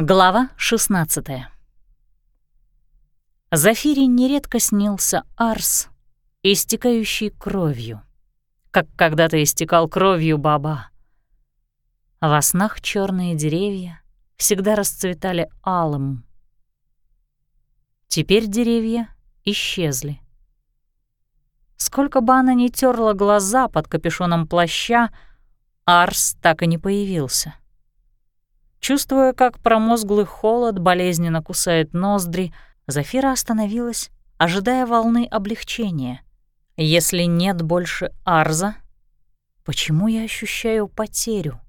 Глава 16 Зафире нередко снился Арс, истекающий кровью, как когда-то истекал кровью Баба. Во снах черные деревья всегда расцветали алым. Теперь деревья исчезли. Сколько бы она ни терла глаза под капюшоном плаща, Арс так и не появился. Чувствуя, как промозглый холод болезненно кусает ноздри, Зафира остановилась, ожидая волны облегчения. Если нет больше Арза, почему я ощущаю потерю?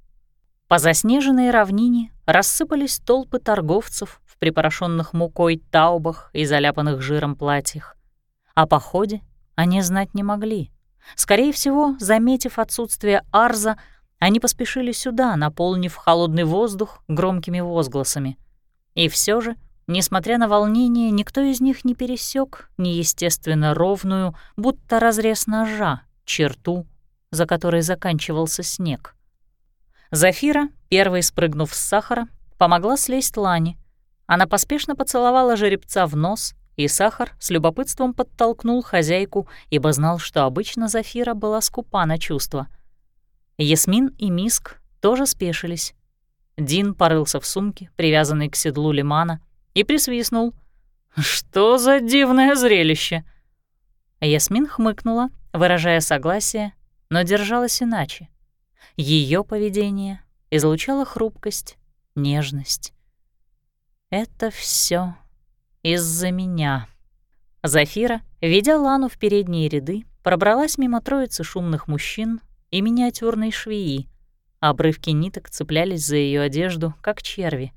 По заснеженной равнине рассыпались толпы торговцев в припорошенных мукой таубах и заляпанных жиром платьях. О походе они знать не могли. Скорее всего, заметив отсутствие Арза, они поспешили сюда, наполнив холодный воздух громкими возгласами. И все же, несмотря на волнение, никто из них не пересек неестественно ровную, будто разрез ножа, черту, за которой заканчивался снег. Зафира, первой спрыгнув с сахара, помогла слезть Лане. Она поспешно поцеловала жеребца в нос, и сахар с любопытством подтолкнул хозяйку, ибо знал, что обычно Зафира была скупа на чувства — Ясмин и Миск тоже спешились. Дин порылся в сумке, привязанной к седлу лимана, и присвистнул. «Что за дивное зрелище!» Ясмин хмыкнула, выражая согласие, но держалась иначе. Ее поведение излучало хрупкость, нежность. «Это все из-за меня». Зафира, ведя Лану в передние ряды, пробралась мимо троицы шумных мужчин и миниатюрной швеи. Обрывки ниток цеплялись за ее одежду, как черви.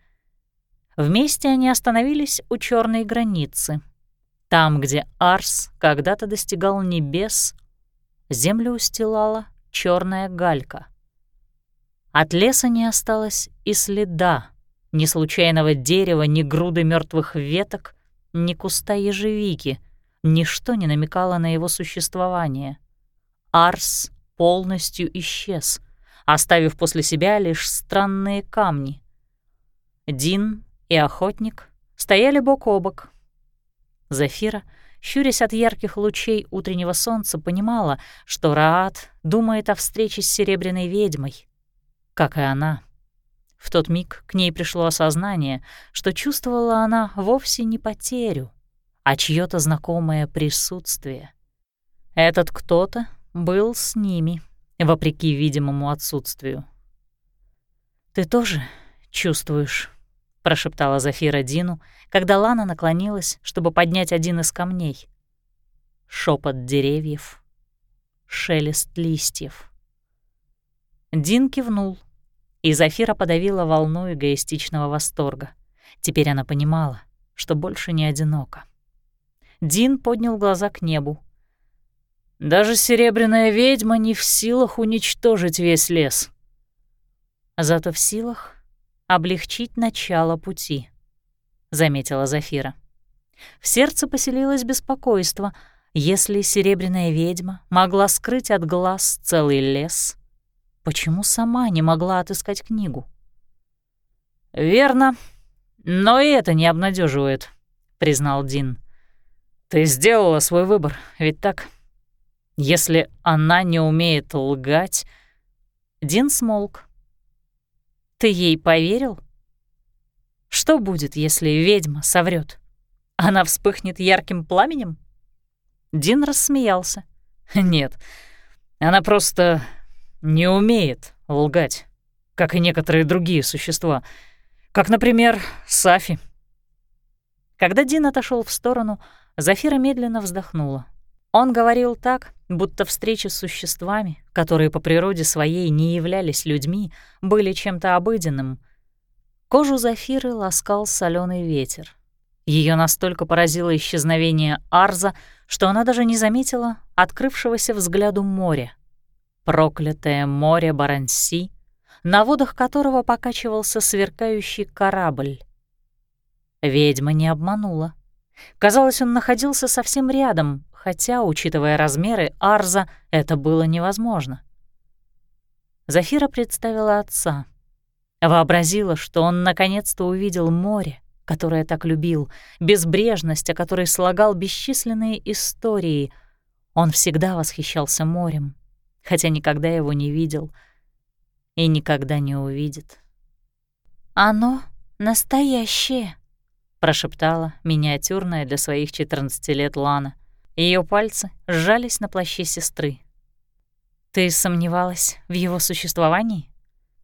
Вместе они остановились у черной границы. Там, где Арс когда-то достигал небес, землю устилала черная галька. От леса не осталось и следа, ни случайного дерева, ни груды мертвых веток, ни куста ежевики, ничто не намекало на его существование. Арс полностью исчез, оставив после себя лишь странные камни. Дин и охотник стояли бок о бок. Зафира, щурясь от ярких лучей утреннего солнца, понимала, что Раат думает о встрече с серебряной ведьмой, как и она. В тот миг к ней пришло осознание, что чувствовала она вовсе не потерю, а чье то знакомое присутствие. Этот кто-то был с ними, вопреки видимому отсутствию. «Ты тоже чувствуешь?» — прошептала Зафира Дину, когда Лана наклонилась, чтобы поднять один из камней. Шепот деревьев, шелест листьев. Дин кивнул, и Зафира подавила волну эгоистичного восторга. Теперь она понимала, что больше не одинока. Дин поднял глаза к небу, даже серебряная ведьма не в силах уничтожить весь лес. Зато в силах облегчить начало пути, — заметила Зафира. В сердце поселилось беспокойство. Если серебряная ведьма могла скрыть от глаз целый лес, почему сама не могла отыскать книгу? «Верно, но и это не обнадеживает, признал Дин. «Ты сделала свой выбор, ведь так?» Если она не умеет лгать... Дин смолк. Ты ей поверил? Что будет, если ведьма соврет? Она вспыхнет ярким пламенем? Дин рассмеялся. Нет, она просто не умеет лгать, как и некоторые другие существа, как, например, Сафи. Когда Дин отошел в сторону, Зафира медленно вздохнула. Он говорил так, будто встречи с существами, которые по природе своей не являлись людьми, были чем-то обыденным. Кожу Зафиры ласкал соленый ветер. Ее настолько поразило исчезновение Арза, что она даже не заметила открывшегося взгляду моря. Проклятое море Баранси, на водах которого покачивался сверкающий корабль. Ведьма не обманула. Казалось, он находился совсем рядом, хотя, учитывая размеры Арза, это было невозможно. Зафира представила отца. Вообразила, что он наконец-то увидел море, которое так любил, безбрежность, о которой слагал бесчисленные истории. Он всегда восхищался морем, хотя никогда его не видел и никогда не увидит. «Оно настоящее», — прошептала миниатюрная для своих 14 лет Лана. Ее пальцы сжались на плаще сестры. «Ты сомневалась в его существовании?»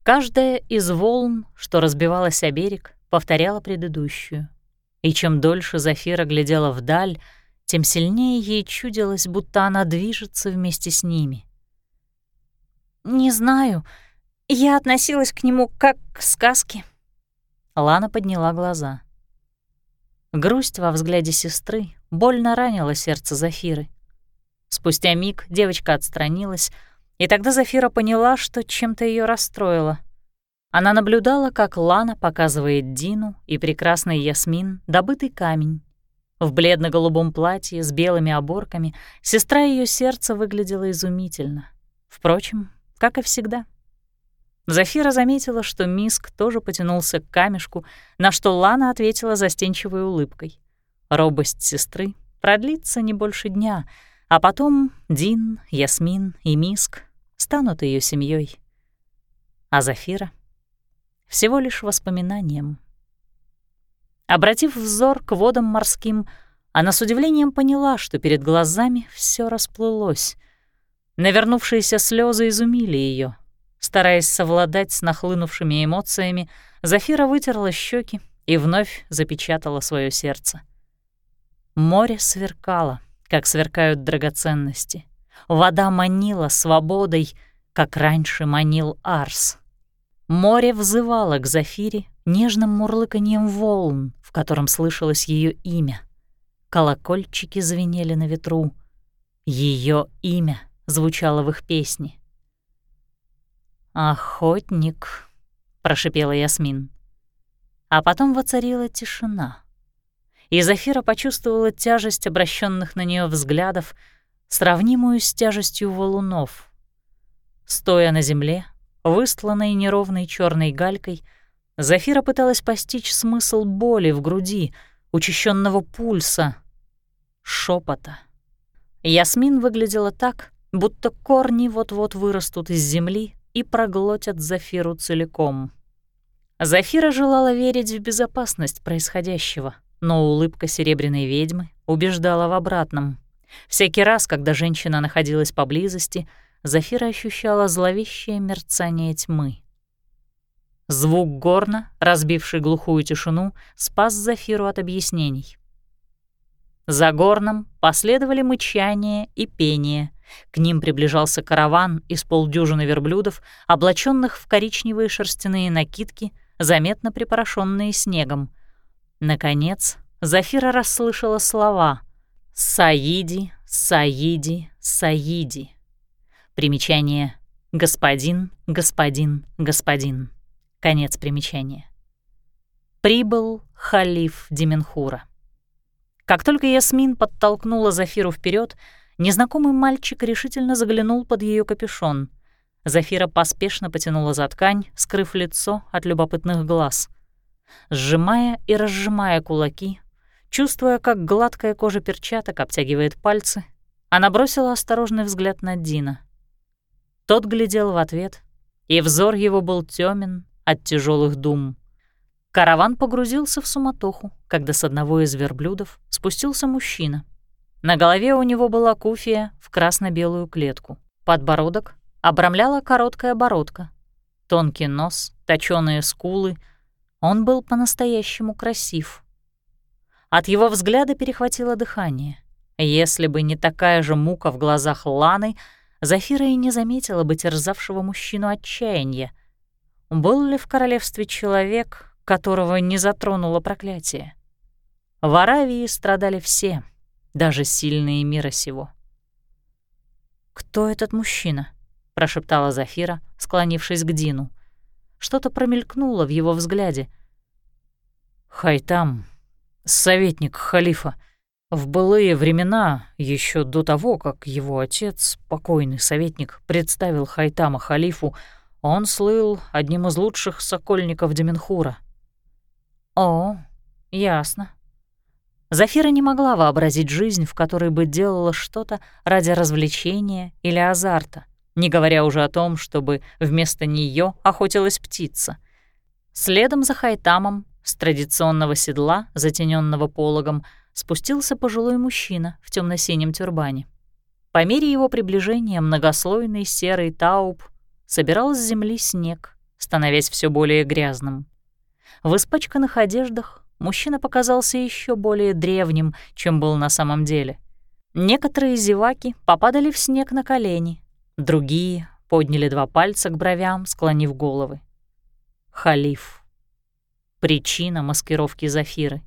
Каждая из волн, что разбивалась о берег, повторяла предыдущую. И чем дольше Зафира глядела вдаль, тем сильнее ей чудилось, будто она движется вместе с ними. «Не знаю. Я относилась к нему как к сказке». Лана подняла глаза. Грусть во взгляде сестры больно ранила сердце Зафиры. Спустя миг девочка отстранилась, и тогда Зафира поняла, что чем-то ее расстроило. Она наблюдала, как Лана показывает Дину и прекрасный Ясмин добытый камень. В бледно-голубом платье с белыми оборками сестра ее сердца выглядела изумительно. Впрочем, как и всегда. Зафира заметила, что Миск тоже потянулся к камешку, на что Лана ответила застенчивой улыбкой. Робость сестры продлится не больше дня, а потом Дин, Ясмин и Миск станут ее семьей. А Зафира — всего лишь воспоминанием. Обратив взор к водам морским, она с удивлением поняла, что перед глазами все расплылось. Навернувшиеся слезы изумили ее. Стараясь совладать с нахлынувшими эмоциями, Зафира вытерла щеки и вновь запечатала свое сердце. Море сверкало, как сверкают драгоценности. Вода манила свободой, как раньше манил Арс. Море взывало к Зафире нежным мурлыканьем волн, в котором слышалось ее имя. Колокольчики звенели на ветру. Ее имя звучало в их песне. «Охотник», — прошипела Ясмин. А потом воцарила тишина. И Зафира почувствовала тяжесть обращенных на нее взглядов, сравнимую с тяжестью валунов. Стоя на земле, выстланной неровной черной галькой, Зафира пыталась постичь смысл боли в груди, учащенного пульса, шепота. Ясмин выглядела так, будто корни вот-вот вырастут из земли и проглотят Зафиру целиком. Зафира желала верить в безопасность происходящего, но улыбка серебряной ведьмы убеждала в обратном — Всякий раз, когда женщина находилась поблизости, Зафира ощущала зловещее мерцание тьмы. Звук горна, разбивший глухую тишину, спас Зафиру от объяснений. За горном последовали мычание и пение. К ним приближался караван из полдюжины верблюдов, облаченных в коричневые шерстяные накидки, заметно припорошенные снегом. Наконец, Зафира расслышала слова — Саиди, Саиди, Саиди. Примечание «Господин, господин, господин». Конец примечания. Прибыл халиф Деменхура. Как только Ясмин подтолкнула Зафиру вперед, незнакомый мальчик решительно заглянул под ее капюшон. Зафира поспешно потянула за ткань, скрыв лицо от любопытных глаз. Сжимая и разжимая кулаки, Чувствуя, как гладкая кожа перчаток обтягивает пальцы, она бросила осторожный взгляд на Дина. Тот глядел в ответ, и взор его был тёмен от тяжелых дум. Караван погрузился в суматоху, когда с одного из верблюдов спустился мужчина. На голове у него была куфия в красно-белую клетку. Подбородок обрамляла короткая бородка. Тонкий нос, точёные скулы. Он был по-настоящему красив — от его взгляда перехватило дыхание. Если бы не такая же мука в глазах Ланы, Зафира и не заметила бы терзавшего мужчину отчаяния. Был ли в королевстве человек, которого не затронуло проклятие? В Аравии страдали все, даже сильные мира сего. «Кто этот мужчина?» — прошептала Зафира, склонившись к Дину. Что-то промелькнуло в его взгляде. «Хайтам», советник халифа. В былые времена, еще до того, как его отец, покойный советник, представил Хайтама халифу, Он слыл одним из лучших сокольников Деменхура. О, ясно. Зафира не могла вообразить жизнь, в которой бы делала что-то ради развлечения или азарта, не говоря уже о том, чтобы вместо нее охотилась птица. Следом за Хайтамом с традиционного седла, затененного пологом, спустился пожилой мужчина в темно синем тюрбане. По мере его приближения многослойный серый тауб собирал с земли снег, становясь все более грязным. В испачканных одеждах мужчина показался еще более древним, чем был на самом деле. Некоторые зеваки попадали в снег на колени, другие подняли два пальца к бровям, склонив головы. Халиф. Причина маскировки Зафиры.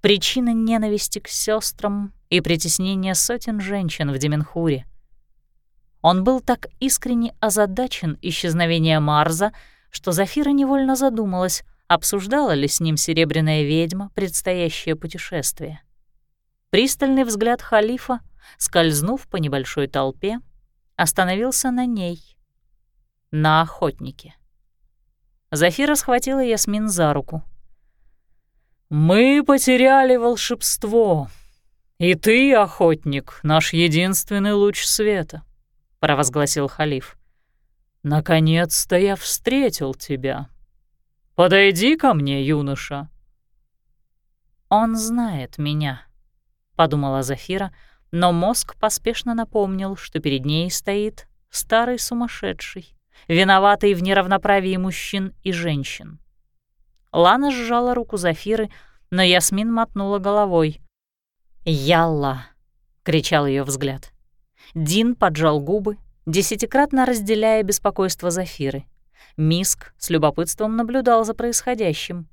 Причина ненависти к сестрам и притеснения сотен женщин в Деменхуре. Он был так искренне озадачен исчезновением Марза, что Зафира невольно задумалась, обсуждала ли с ним серебряная ведьма предстоящее путешествие. Пристальный взгляд халифа, скользнув по небольшой толпе, остановился на ней, на охотнике. Зафира схватила Ясмин за руку. «Мы потеряли волшебство, и ты, охотник, наш единственный луч света», — провозгласил халиф. «Наконец-то я встретил тебя». «Подойди ко мне, юноша». «Он знает меня», — подумала Зафира, но мозг поспешно напомнил, что перед ней стоит старый сумасшедший, виноватый в неравноправии мужчин и женщин. Лана сжала руку Зафиры, но Ясмин мотнула головой. «Ялла!» — кричал ее взгляд. Дин поджал губы, десятикратно разделяя беспокойство Зафиры. Миск с любопытством наблюдал за происходящим.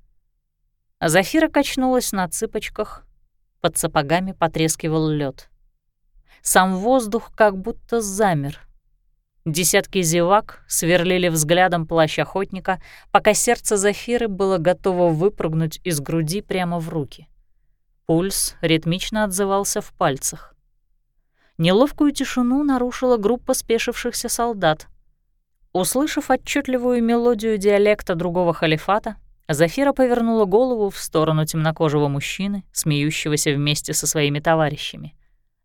Зафира качнулась на цыпочках, под сапогами потрескивал лед. Сам воздух как будто замер. Десятки зевак сверлили взглядом плащ охотника, пока сердце Зафиры было готово выпрыгнуть из груди прямо в руки. Пульс ритмично отзывался в пальцах. Неловкую тишину нарушила группа спешившихся солдат — Услышав отчетливую мелодию диалекта другого халифата, Зафира повернула голову в сторону темнокожего мужчины, смеющегося вместе со своими товарищами.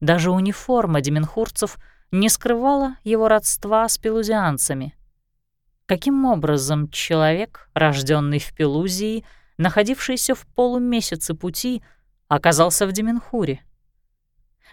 Даже униформа деменхурцев не скрывала его родства с пелузианцами. Каким образом человек, рожденный в Пелузии, находившийся в полумесяце пути, оказался в Деменхуре?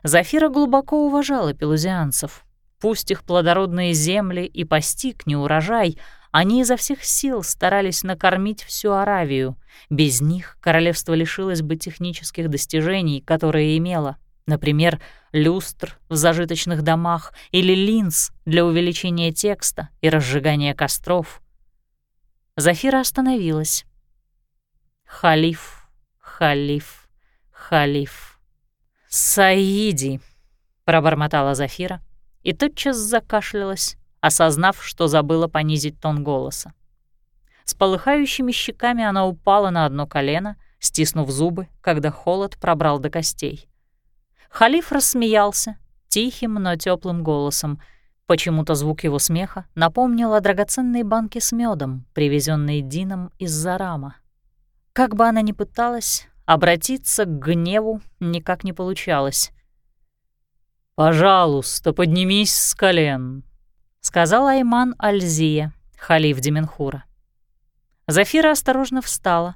Зафира глубоко уважала пелузианцев — Пусть их плодородные земли и постиг неурожай, они изо всех сил старались накормить всю Аравию. Без них королевство лишилось бы технических достижений, которые имело. Например, люстр в зажиточных домах или линз для увеличения текста и разжигания костров. Зафира остановилась. «Халиф, халиф, халиф». «Саиди», — пробормотала Зафира, и тотчас закашлялась, осознав, что забыла понизить тон голоса. С полыхающими щеками она упала на одно колено, стиснув зубы, когда холод пробрал до костей. Халиф рассмеялся, тихим, но теплым голосом. Почему-то звук его смеха напомнил о драгоценной банке с медом, привезенной Дином из Зарама. Как бы она ни пыталась, обратиться к гневу никак не получалось. «Пожалуйста, поднимись с колен», — сказал Айман Альзия, халиф Деменхура. Зафира осторожно встала,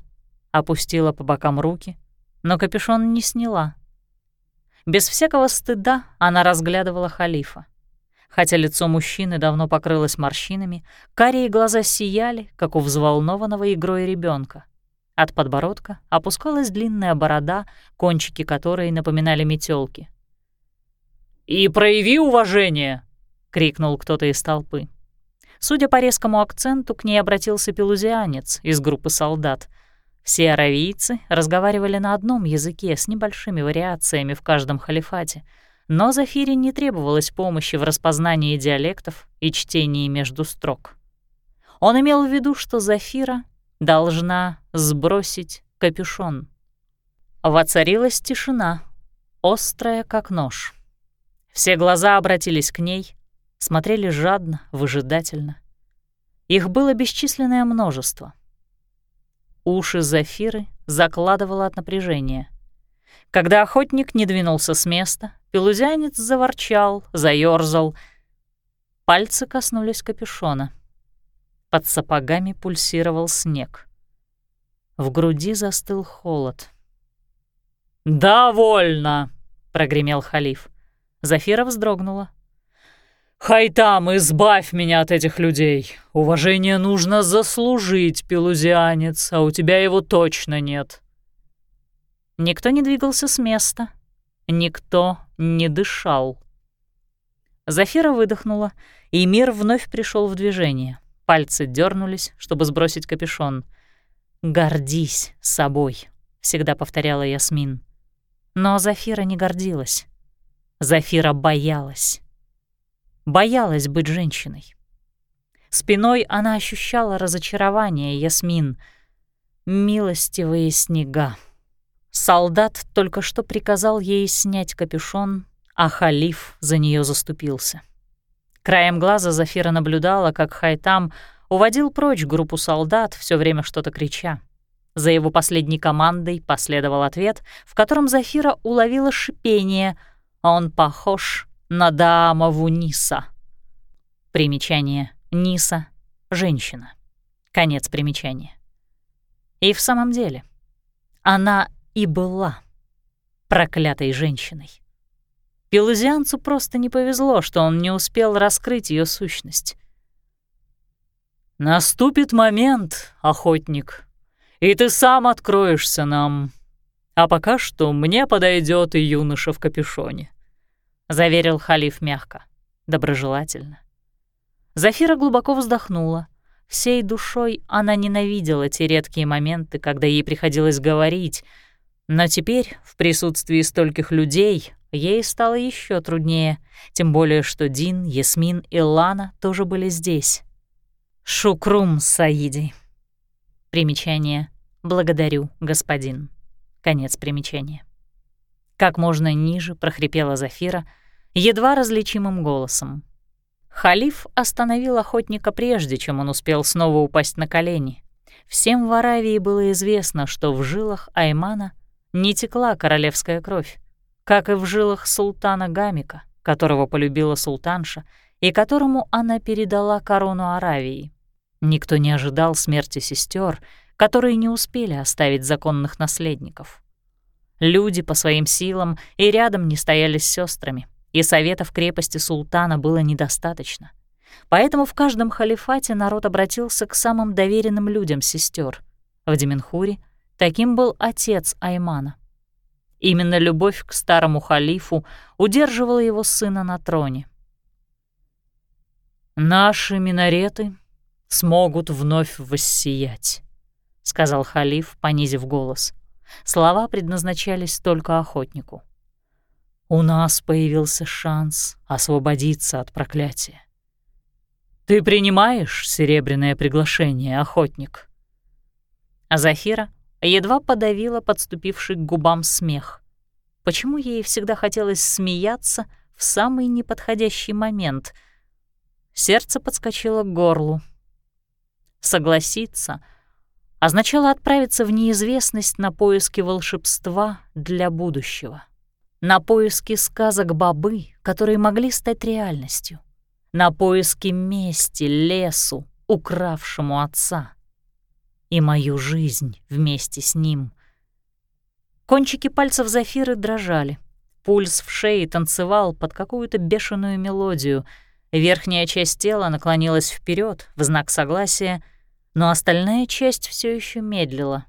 опустила по бокам руки, но капюшон не сняла. Без всякого стыда она разглядывала халифа. Хотя лицо мужчины давно покрылось морщинами, карие глаза сияли, как у взволнованного игрой ребенка. От подбородка опускалась длинная борода, кончики которой напоминали метелки. «И прояви уважение!» — крикнул кто-то из толпы. Судя по резкому акценту, к ней обратился пелузианец из группы солдат. Все аравийцы разговаривали на одном языке с небольшими вариациями в каждом халифате, но Зафире не требовалась помощи в распознании диалектов и чтении между строк. Он имел в виду, что Зафира должна сбросить капюшон. Воцарилась тишина, острая, как нож. Все глаза обратились к ней, смотрели жадно, выжидательно. Их было бесчисленное множество. Уши Зафиры закладывало от напряжения. Когда охотник не двинулся с места, пелузянец заворчал, заёрзал. Пальцы коснулись капюшона. Под сапогами пульсировал снег. В груди застыл холод. «Довольно!» — прогремел халиф. Зафира вздрогнула. «Хайтам, избавь меня от этих людей. Уважение нужно заслужить, пелузианец, а у тебя его точно нет». Никто не двигался с места. Никто не дышал. Зафира выдохнула, и мир вновь пришел в движение. Пальцы дернулись, чтобы сбросить капюшон. «Гордись собой», — всегда повторяла Ясмин. Но Зафира не гордилась. Зафира боялась. Боялась быть женщиной. Спиной она ощущала разочарование Ясмин. Милостивые снега. Солдат только что приказал ей снять капюшон, а халиф за нее заступился. Краем глаза Зафира наблюдала, как Хайтам уводил прочь группу солдат, все время что-то крича. За его последней командой последовал ответ, в котором Зафира уловила шипение «Он похож на дамову Ниса». Примечание «Ниса» — женщина. Конец примечания. И в самом деле, она и была проклятой женщиной. Пелузианцу просто не повезло, что он не успел раскрыть ее сущность. «Наступит момент, охотник, и ты сам откроешься нам. А пока что мне подойдет и юноша в капюшоне», — заверил халиф мягко, доброжелательно. Зафира глубоко вздохнула. Всей душой она ненавидела те редкие моменты, когда ей приходилось говорить, но теперь, в присутствии стольких людей, Ей стало еще труднее, тем более что Дин, Ясмин и Лана тоже были здесь. «Шукрум, Саиди». Примечание «Благодарю, господин». Конец примечания. Как можно ниже прохрипела Зафира, едва различимым голосом. Халиф остановил охотника прежде, чем он успел снова упасть на колени. Всем в Аравии было известно, что в жилах Аймана не текла королевская кровь как и в жилах султана Гамика, которого полюбила султанша и которому она передала корону Аравии. Никто не ожидал смерти сестер, которые не успели оставить законных наследников. Люди по своим силам и рядом не стояли с сестрами, и советов крепости султана было недостаточно. Поэтому в каждом халифате народ обратился к самым доверенным людям сестер. В Деменхуре таким был отец Аймана. Именно любовь к старому халифу удерживала его сына на троне. «Наши минареты смогут вновь воссиять», — сказал халиф, понизив голос. Слова предназначались только охотнику. «У нас появился шанс освободиться от проклятия. Ты принимаешь серебряное приглашение, охотник?» А Зафира едва подавила подступивший к губам смех. Почему ей всегда хотелось смеяться в самый неподходящий момент? Сердце подскочило к горлу. Согласиться означало отправиться в неизвестность на поиски волшебства для будущего. На поиски сказок бабы, которые могли стать реальностью. На поиски мести лесу, укравшему отца и мою жизнь вместе с ним. Кончики пальцев Зафиры дрожали. Пульс в шее танцевал под какую-то бешеную мелодию. Верхняя часть тела наклонилась вперед в знак согласия, но остальная часть все еще медлила.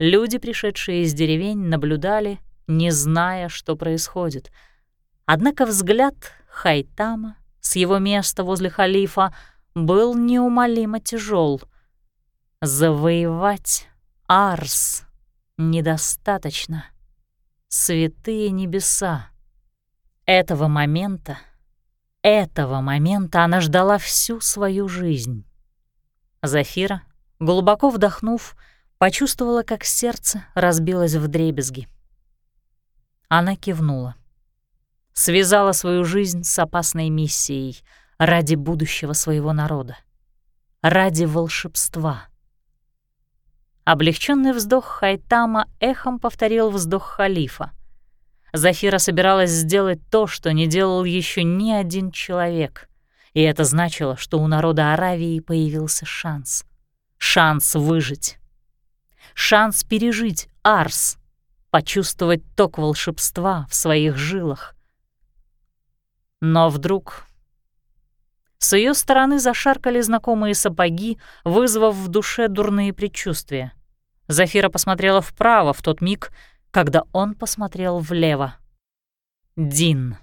Люди, пришедшие из деревень, наблюдали, не зная, что происходит. Однако взгляд Хайтама с его места возле халифа был неумолимо тяжел — Завоевать Арс недостаточно. Святые небеса. Этого момента, этого момента она ждала всю свою жизнь. Зафира, глубоко вдохнув, почувствовала, как сердце разбилось в дребезги. Она кивнула. Связала свою жизнь с опасной миссией ради будущего своего народа ради волшебства. Облегченный вздох Хайтама эхом повторил вздох халифа. Зафира собиралась сделать то, что не делал еще ни один человек. И это значило, что у народа Аравии появился шанс. Шанс выжить. Шанс пережить Арс, почувствовать ток волшебства в своих жилах. Но вдруг с ее стороны зашаркали знакомые сапоги, вызвав в душе дурные предчувствия. Зафира посмотрела вправо в тот миг, когда он посмотрел влево. Дин.